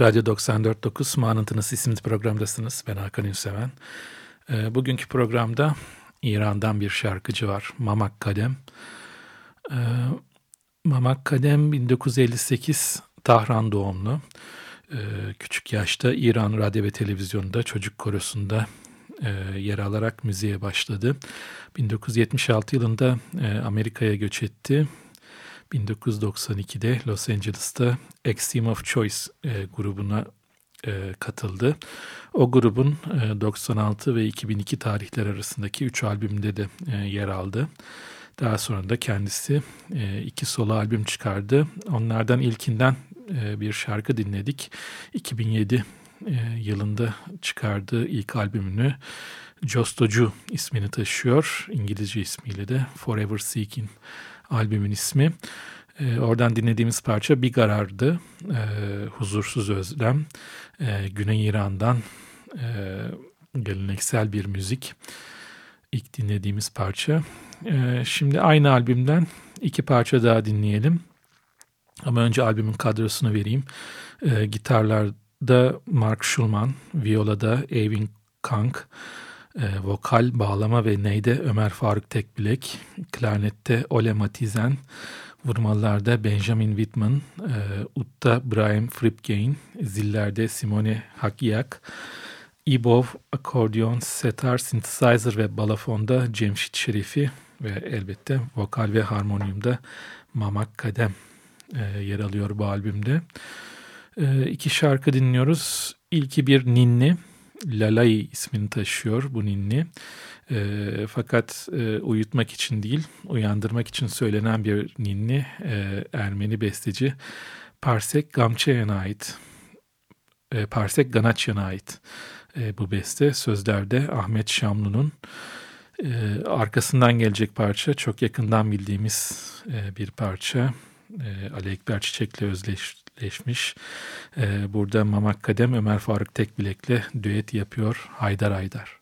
Radyo 94.9 Manıntınız isimli programdasınız. Ben Hakan Ünseven. E, bugünkü programda İran'dan bir şarkıcı var. Mamak Kadem. E, Mamak Kadem 1958 Tahran doğumlu. E, küçük yaşta İran radyo ve televizyonda çocuk korosunda e, yer alarak müziğe başladı. 1976 yılında e, Amerika'ya göç etti 1992'de Los Angeles'ta Extreme of Choice e, grubuna e, katıldı. O grubun e, 96 ve 2002 tarihler arasındaki 3 albümde de e, yer aldı. Daha sonra da kendisi e, iki solo albüm çıkardı. Onlardan ilkinden e, bir şarkı dinledik. 2007 e, yılında çıkardığı ilk albümünü Jostocu ismini taşıyor. İngilizce ismiyle de Forever Seeking albümün ismi. E, oradan dinlediğimiz parça Bir Garar'dı. E, Huzursuz Özlem. E, Güney İran'dan e, geleneksel bir müzik. İlk dinlediğimiz parça. E, şimdi aynı albümden iki parça daha dinleyelim. Ama önce albümün kadrosunu vereyim. E, gitarlarda Mark Schulman, violada Evin Kank, e, vokal, bağlama ve neyde Ömer Faruk Tekbilek, klarnette Ole Matizen, vurmalarda Benjamin Whitman, e, utta Brian Fripgain, zillerde Simone Hakiyak, İbov, akordeon, setar, synthesizer ve balafonda Cemşit Şerifi ve elbette vokal ve harmonyumda Mamak Kadem e, yer alıyor bu albümde. E, iki şarkı dinliyoruz. İlki bir ninni, Lalai ismini taşıyor bu ninni. E, fakat e, uyutmak için değil, uyandırmak için söylenen bir ninni e, Ermeni besteci Parsek Gamçeyan'a ait. E, Parsek Ganaçyan'a ait e, bu beste. Sözlerde Ahmet Şamlu'nun e, arkasından gelecek parça çok yakından bildiğimiz e, bir parça. E, Ali Ekber Çiçek'le özleşmiş. E, burada Mamak Kadem Ömer Faruk Tekbilek'le düet yapıyor Haydar Haydar.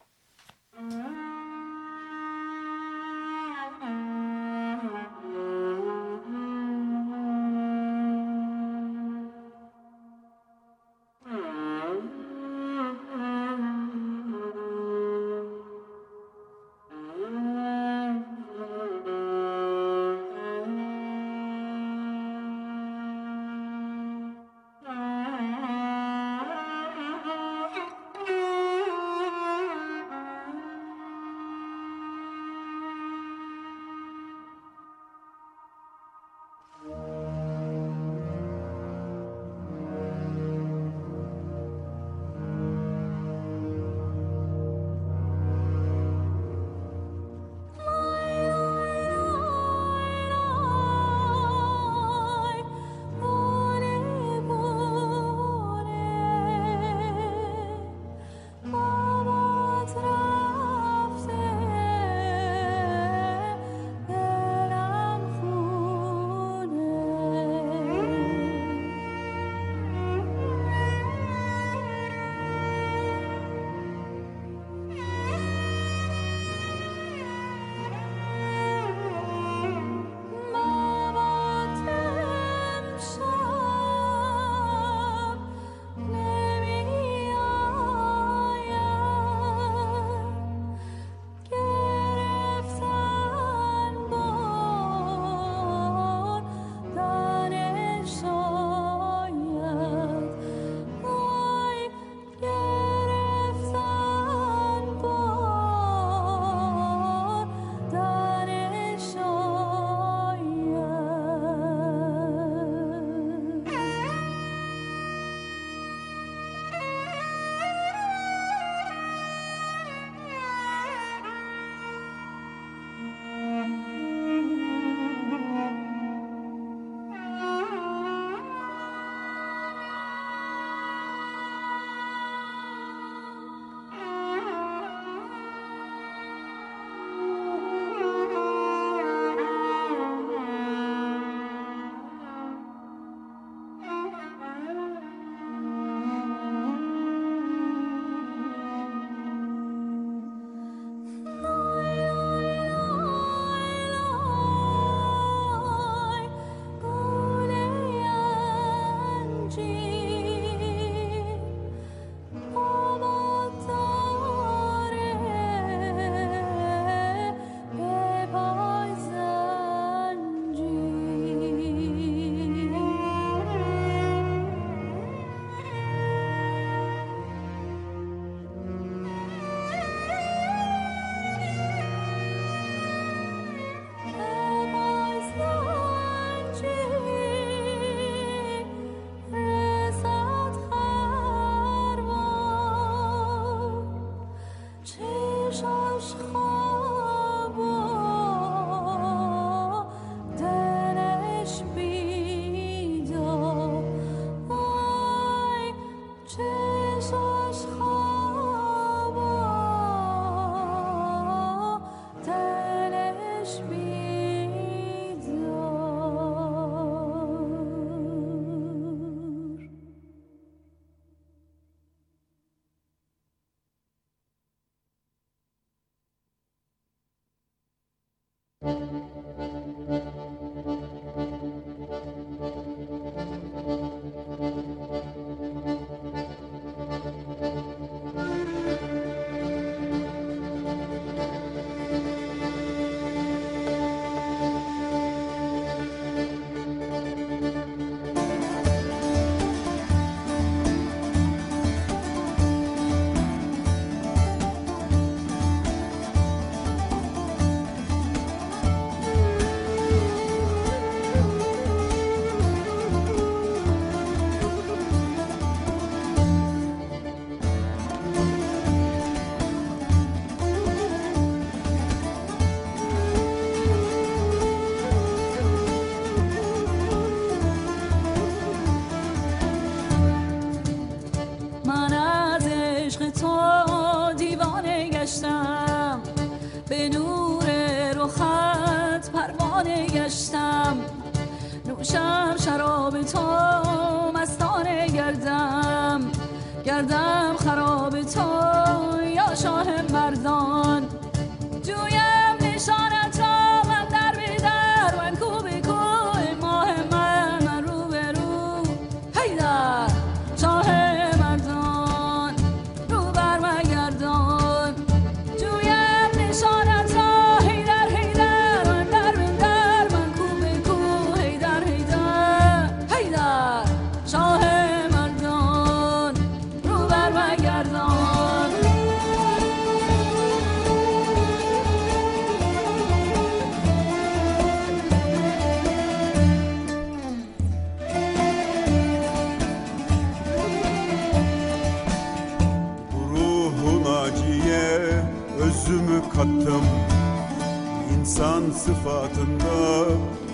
Sıfatında.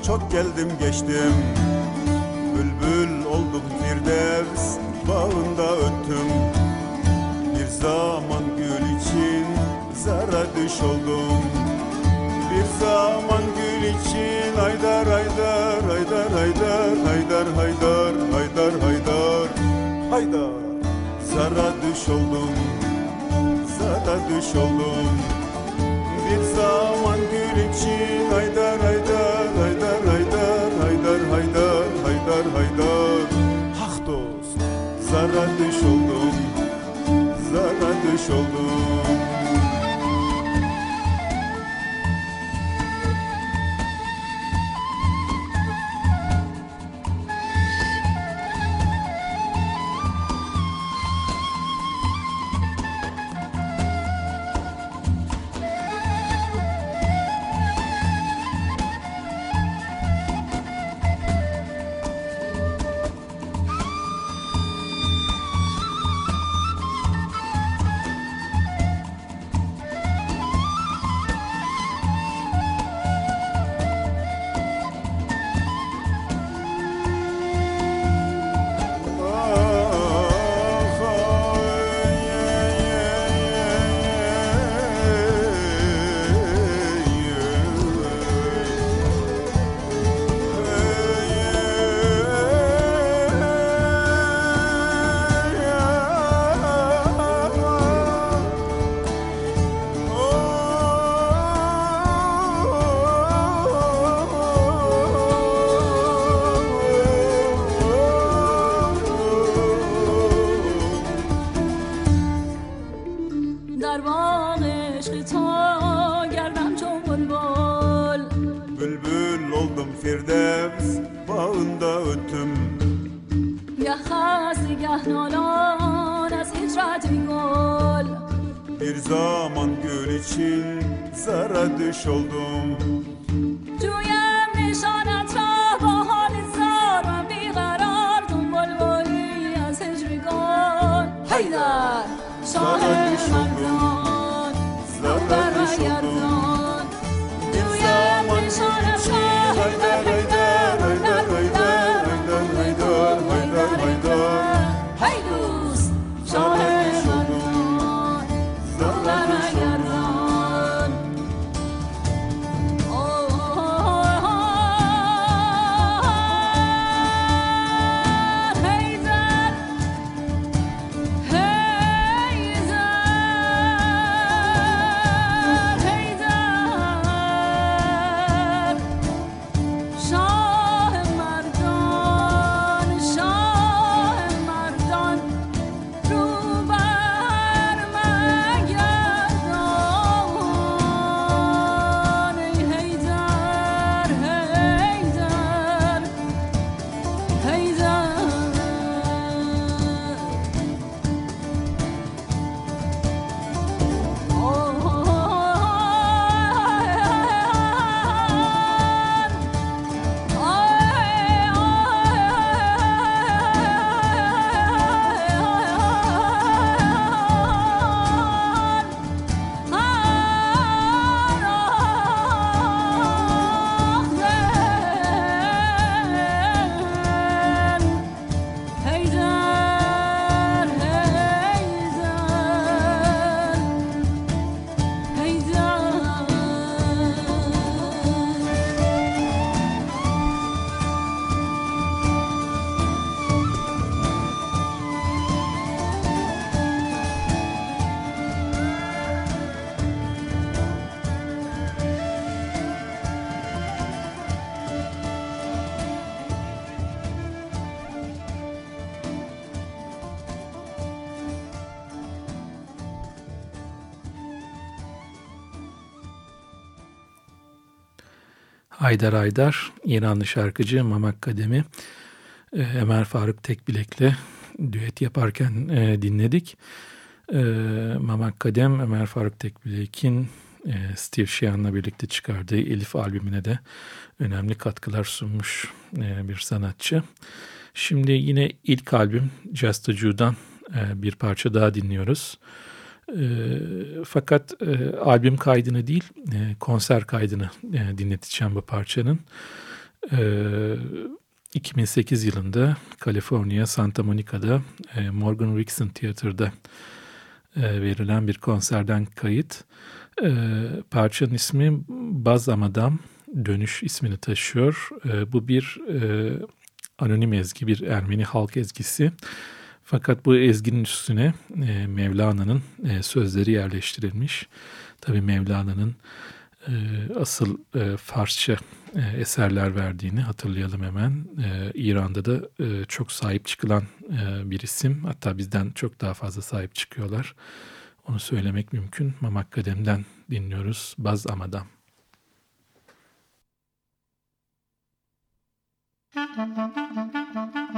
Çok geldim geçtim. Bülbül oldum Firdevs bağında öttüm. Bir zaman gül için zara düş oldum. Bir zaman gül için haydar haydar haydar haydar haydar haydar haydar haydar haydar. Zara düş oldum zara düş oldum. Bir zaman için haydar haydar haydar haydar haydar haydar haydar haydar. Hak dost zara düş oldum zara düş oldum Haydar Haydar, İranlı şarkıcı Mamak Kademi, e, Ömer Faruk Tekbilek'le düet yaparken e, dinledik. E, Mamak Kadem, Ömer Faruk Tekbilek'in e, Steve Sheehan'la birlikte çıkardığı Elif albümüne de önemli katkılar sunmuş e, bir sanatçı. Şimdi yine ilk albüm Just a Jew'dan e, bir parça daha dinliyoruz. E, fakat e, albüm kaydını değil e, konser kaydını e, dinleteceğim bu parçanın. E, 2008 yılında Kaliforniya Santa Monica'da e, Morgan Rixon Theater'da e, verilen bir konserden kayıt. E, parçanın ismi Baz Amadam Dönüş ismini taşıyor. E, bu bir e, anonim ezgi, bir Ermeni halk ezgisi. Fakat bu ezginin üstüne e, Mevlana'nın e, sözleri yerleştirilmiş. Tabi Mevlana'nın e, asıl e, Farsça e, eserler verdiğini hatırlayalım hemen. E, İran'da da e, çok sahip çıkılan e, bir isim. Hatta bizden çok daha fazla sahip çıkıyorlar. Onu söylemek mümkün. Mamak Kadem'den dinliyoruz. Baz Amadam. Thank.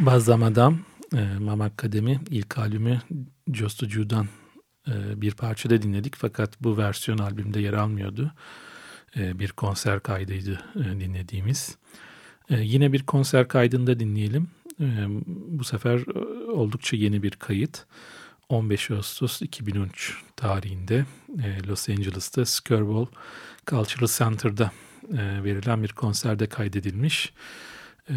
Bazamadam, e, Mamak Kademi ilk albümü Jostucu'dan e, bir parçada dinledik. Fakat bu versiyon albümde yer almıyordu. E, bir konser kaydıydı e, dinlediğimiz. E, yine bir konser kaydında dinleyelim. E, bu sefer e, oldukça yeni bir kayıt. 15 Ağustos 2013 tarihinde e, Los Angeles'ta Skirball Cultural Center'da e, verilen bir konserde kaydedilmiş. E,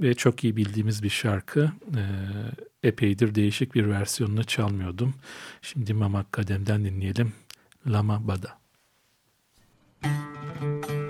ve çok iyi bildiğimiz bir şarkı. E, epeydir değişik bir versiyonunu çalmıyordum. Şimdi Mamak Kadem'den dinleyelim. Lama Bada. Müzik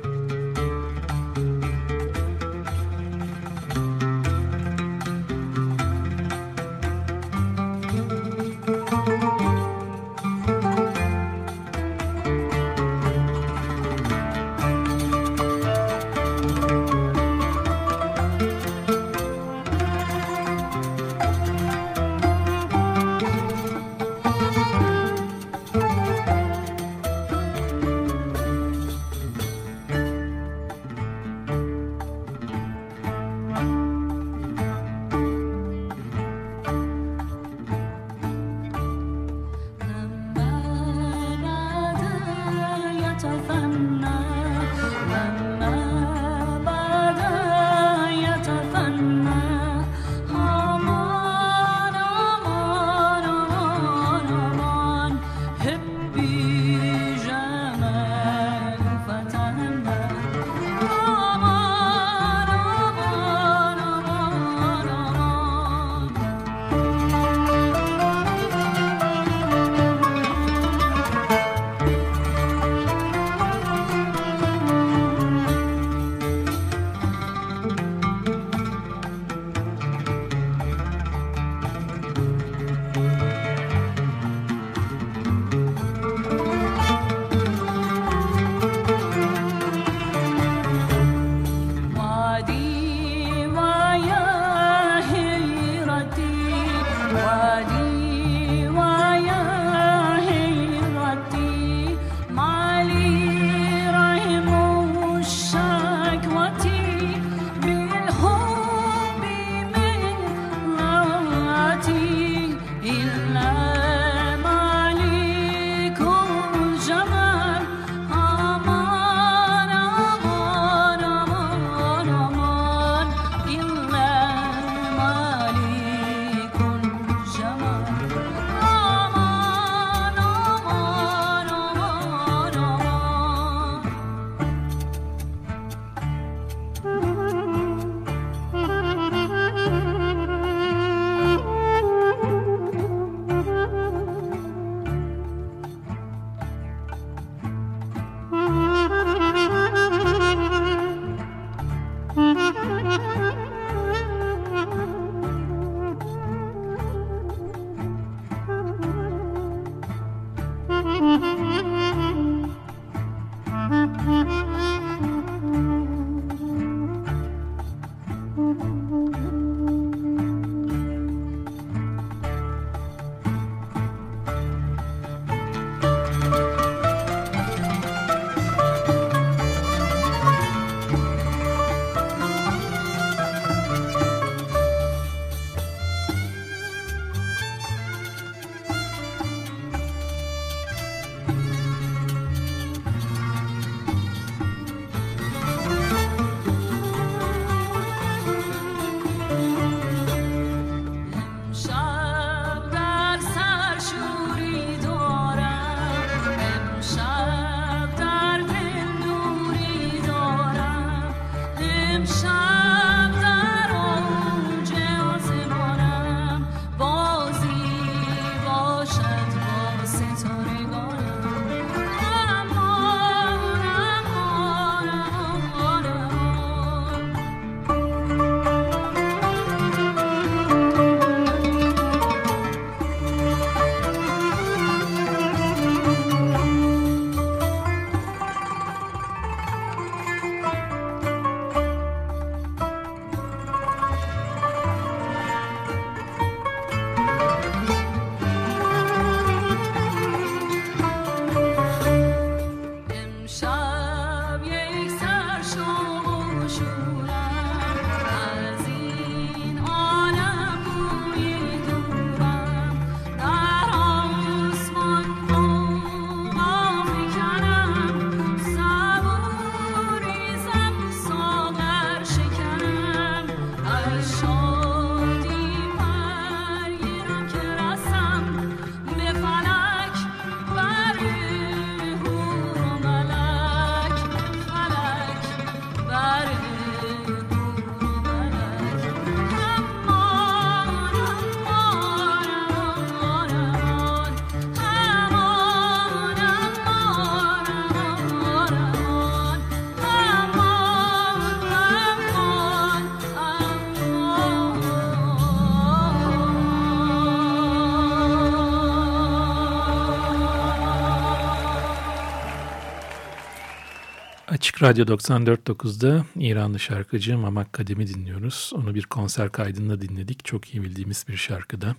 Radyo 94.9'da İranlı şarkıcı Mamak Kadem'i dinliyoruz. Onu bir konser kaydında dinledik. Çok iyi bildiğimiz bir şarkıda.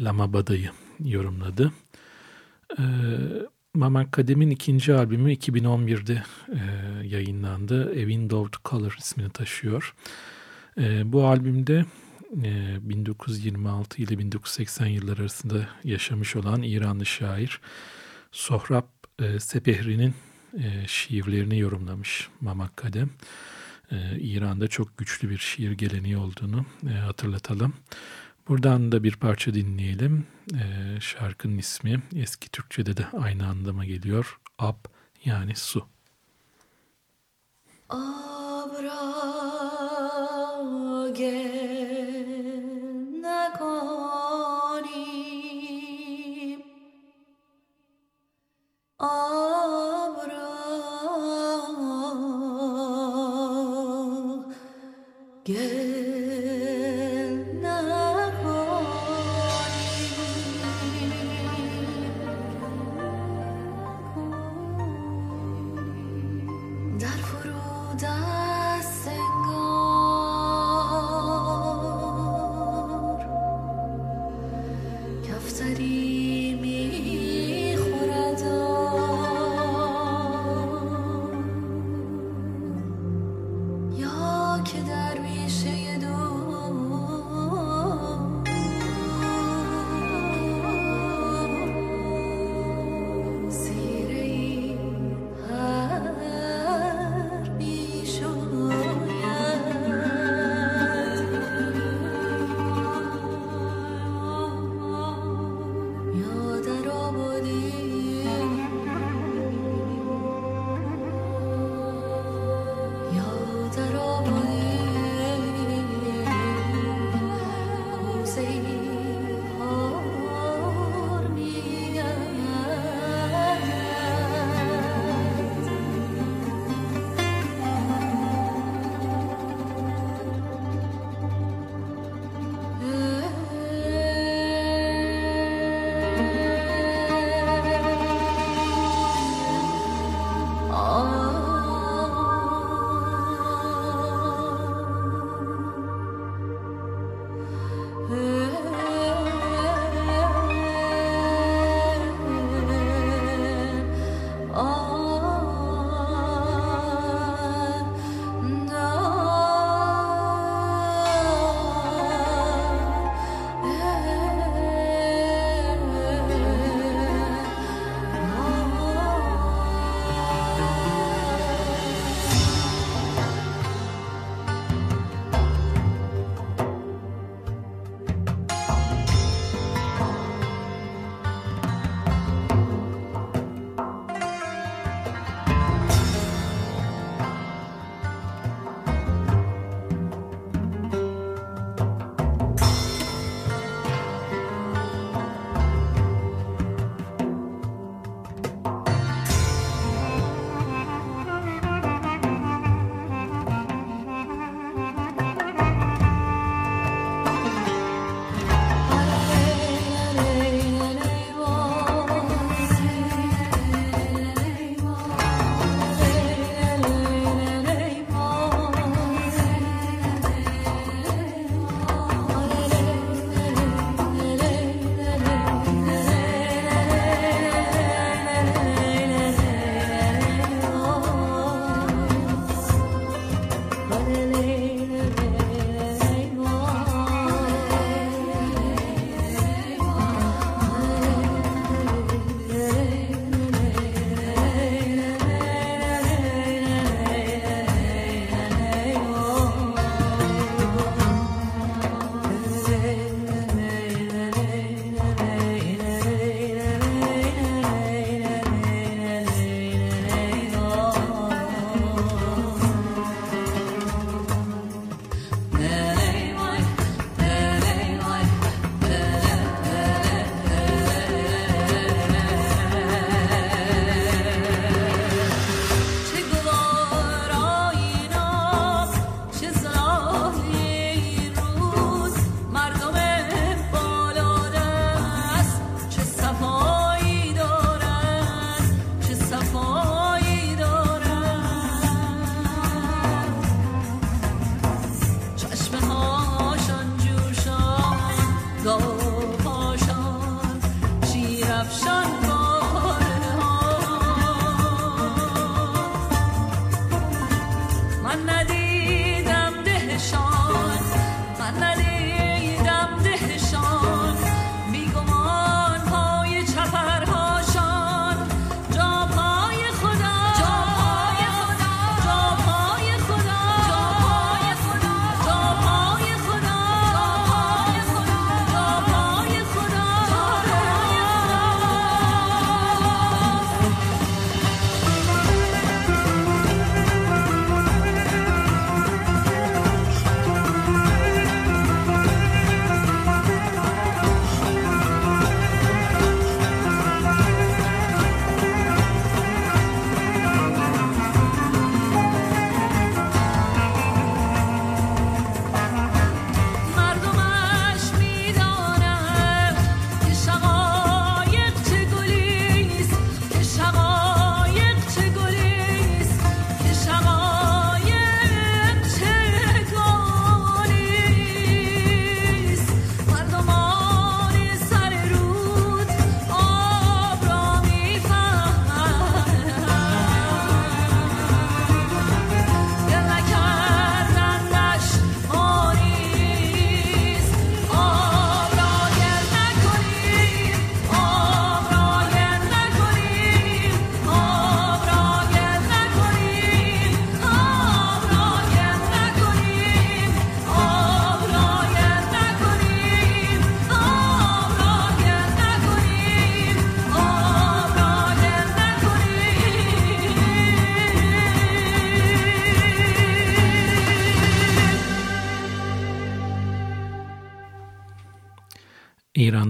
Lama Bada'yı yorumladı. Ee, Mamak Kadem'in ikinci albümü 2011'de e, yayınlandı. A Window to Color ismini taşıyor. E, bu albümde e, 1926 ile 1980 yıllar arasında yaşamış olan İranlı şair Sohrab e, Sepehri'nin e, şiirlerini yorumlamış Mamak Kadem. E, İran'da çok güçlü bir şiir geleneği olduğunu e, hatırlatalım. Buradan da bir parça dinleyelim. E, şarkının ismi eski Türkçe'de de aynı anlama geliyor. Ab yani su. Abra gel Good.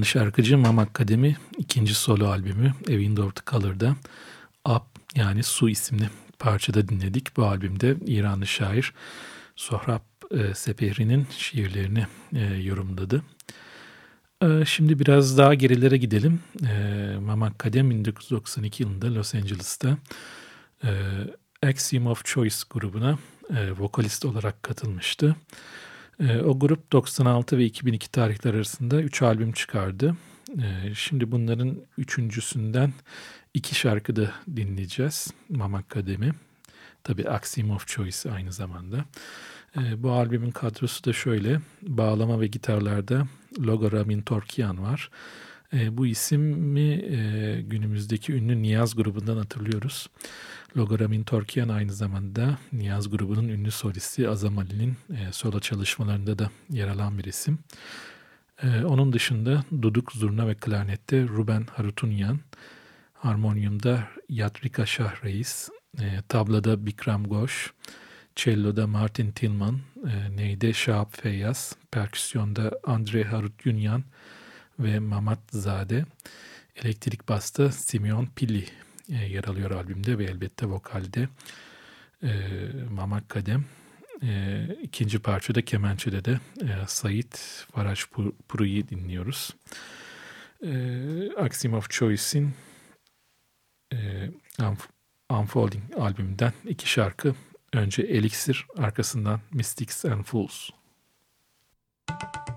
İranlı şarkıcı Mamak Kademi ikinci solo albümü A Window to Color'da Up yani Su isimli parçada dinledik. Bu albümde İranlı şair Sohrab e, Sepehri'nin şiirlerini e, yorumladı. E, şimdi biraz daha gerilere gidelim. E, Mamak Kadem 1992 yılında Los Angeles'ta e, Axiom of Choice grubuna e, vokalist olarak katılmıştı. E, o grup 96 ve 2002 tarihler arasında 3 albüm çıkardı. E, şimdi bunların üçüncüsünden iki şarkı da dinleyeceğiz. Mama Akademi. Tabi Axiom of Choice aynı zamanda. E, bu albümün kadrosu da şöyle. Bağlama ve gitarlarda Logo Ramin Torkian var. Bu ismi e, günümüzdeki ünlü Niyaz grubundan hatırlıyoruz. Logoramin Torkian aynı zamanda Niyaz grubunun ünlü solisti Azam Ali'nin e, solo çalışmalarında da yer alan bir isim. E, onun dışında duduk, zurna ve klarnette Ruben Harutunyan, harmonyumda Yatrika Şah Reis, e, tablada Bikram Ghosh, cello'da Martin Tillman, e, neyde Şahap Feyyaz, perküsyonda Andre Harutyunyan ve Mamat Zade, elektrik basta Simeon Pilli e, yer alıyor albümde ve elbette vokalde e, Mamak Kadem. E, ikinci parçada kemençede de e, Sait Faraj Puru'yu dinliyoruz. E, Axiom of Choice'in e, Unfolding albümünden iki şarkı. Önce Elixir, arkasından Mystics and Fools. Müzik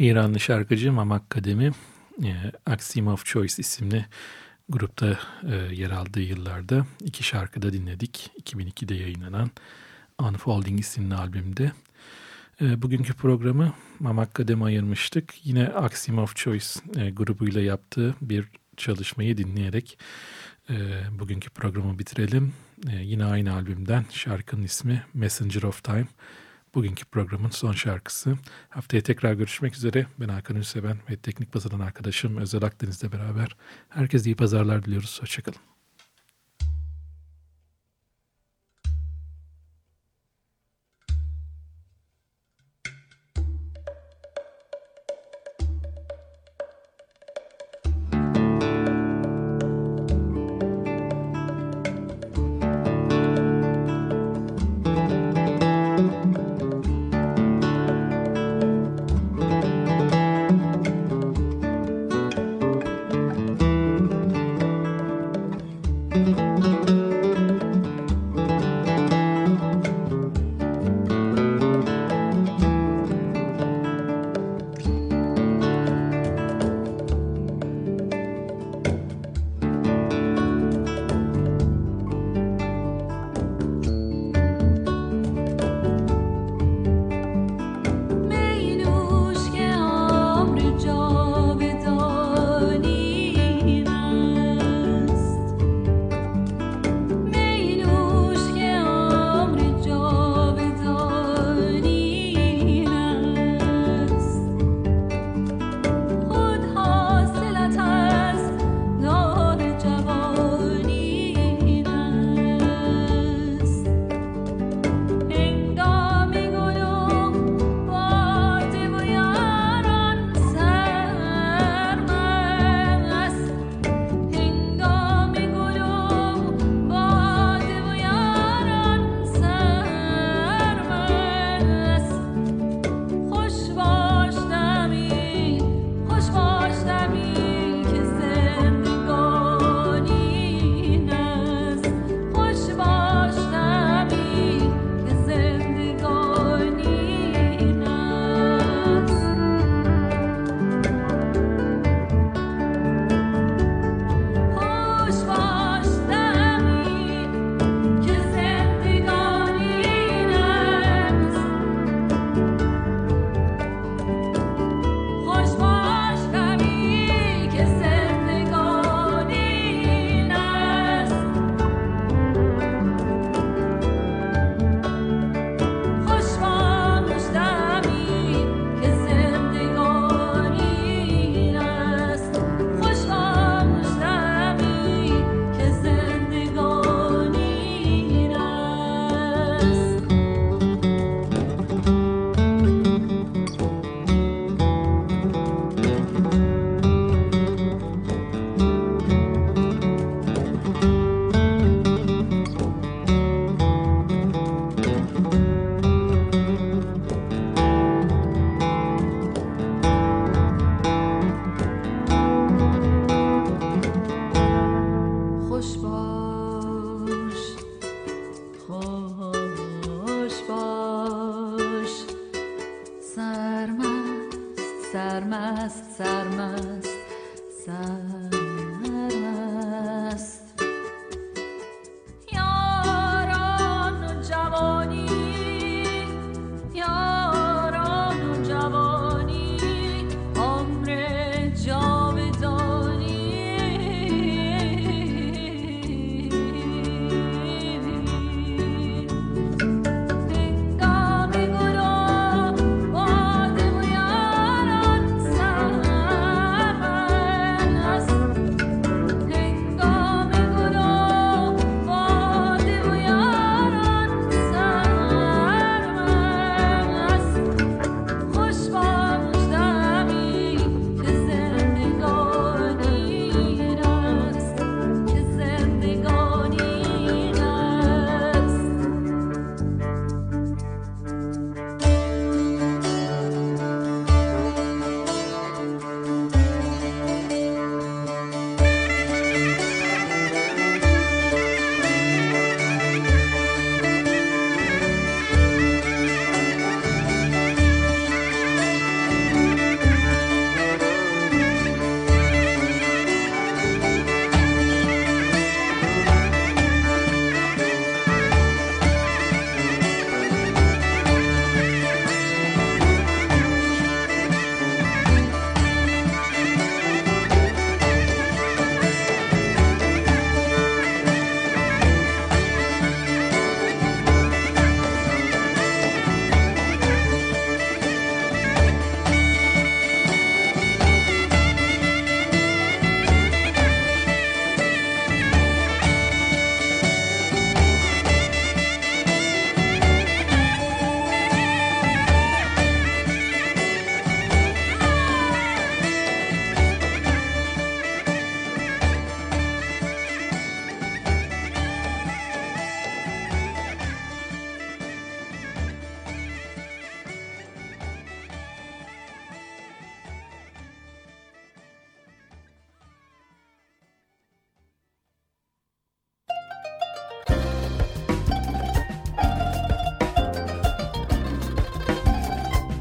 İranlı şarkıcı Mamak Kademi e, Axiom of Choice isimli grupta e, yer aldığı yıllarda iki şarkıda dinledik. 2002'de yayınlanan Unfolding isimli albümde. E, bugünkü programı Mamak Kademi ayırmıştık. Yine Axiom of Choice e, grubuyla yaptığı bir çalışmayı dinleyerek e, bugünkü programı bitirelim. E, yine aynı albümden şarkının ismi Messenger of Time. Bugünkü programın son şarkısı. Haftaya tekrar görüşmek üzere. Ben Hakan Ünseven ve teknik basadan arkadaşım Özel Akdeniz'le beraber. Herkese iyi pazarlar diliyoruz. Hoşçakalın.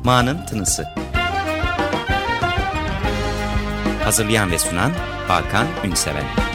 Ma'nın Tınısı. Hazırlayan ve sunan Hakan Ünseven.